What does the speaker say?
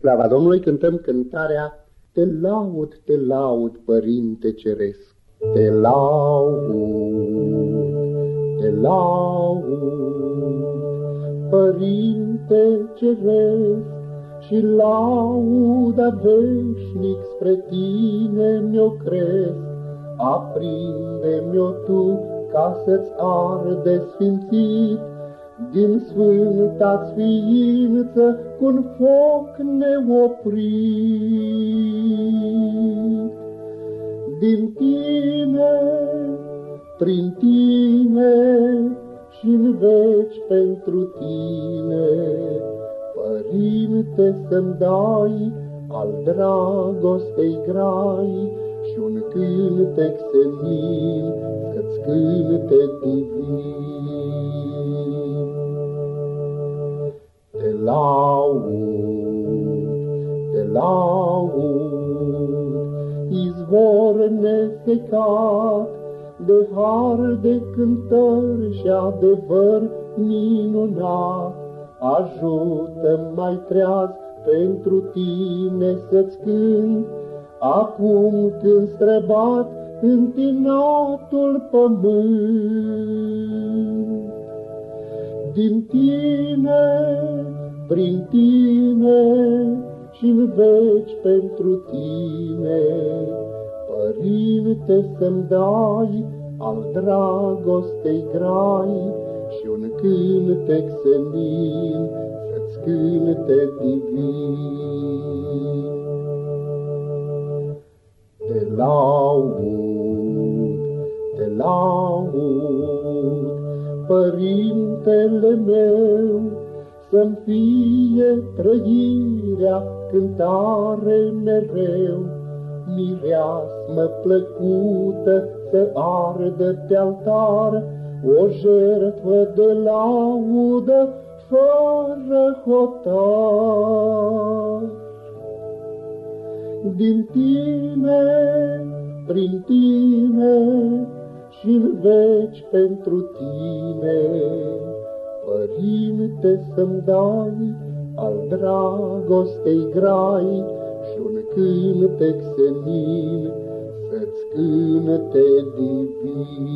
Slava Domnului cântăm cântarea Te laud, te laud, Părinte Ceresc. Te laud, te laud, Părinte Ceresc, și lauda veșnic spre tine mi-o cresc. Aprinde-mi-o tu ca să-ți arde sfințit din sfânta ființă cu-n foc neoprit. Din tine, prin tine și în veci pentru tine, Părinte să-mi dai al dragostei grai și un cântec senin să-ți cânte divin. Laud, te laud, izvor nesecat, de har, de cântări și adevăr minunat. Ajută mai treaz pentru tine să-ți cânt, acum când străbat întinatul pământ. Din tine prin tine și în veci pentru tine. Părinte să-mi dai al dragostei grai și un cântec senin să-ți cânte divin. Te laud, te laud, Părintele meu, să-mi fie trăirea cântare mereu, mireasmă plăcută să ardă pe altar, o jertfă de laudă fără hotar. Din tine, prin tine și în veci pentru tine, Părinte, să-mi dai al dragostei grai și un cântec senin să-ți cânte divin.